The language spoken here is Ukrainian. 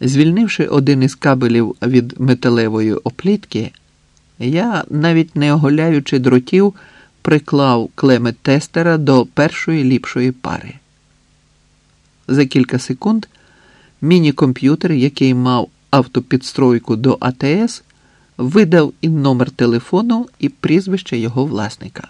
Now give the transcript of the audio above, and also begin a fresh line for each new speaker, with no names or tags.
Звільнивши один із кабелів від металевої оплітки, я, навіть не оголяючи дротів, приклав клеми тестера до першої ліпшої пари. За кілька секунд міні-комп'ютер, який мав автопідстройку до АТС, видав і номер телефону, і прізвище його власника.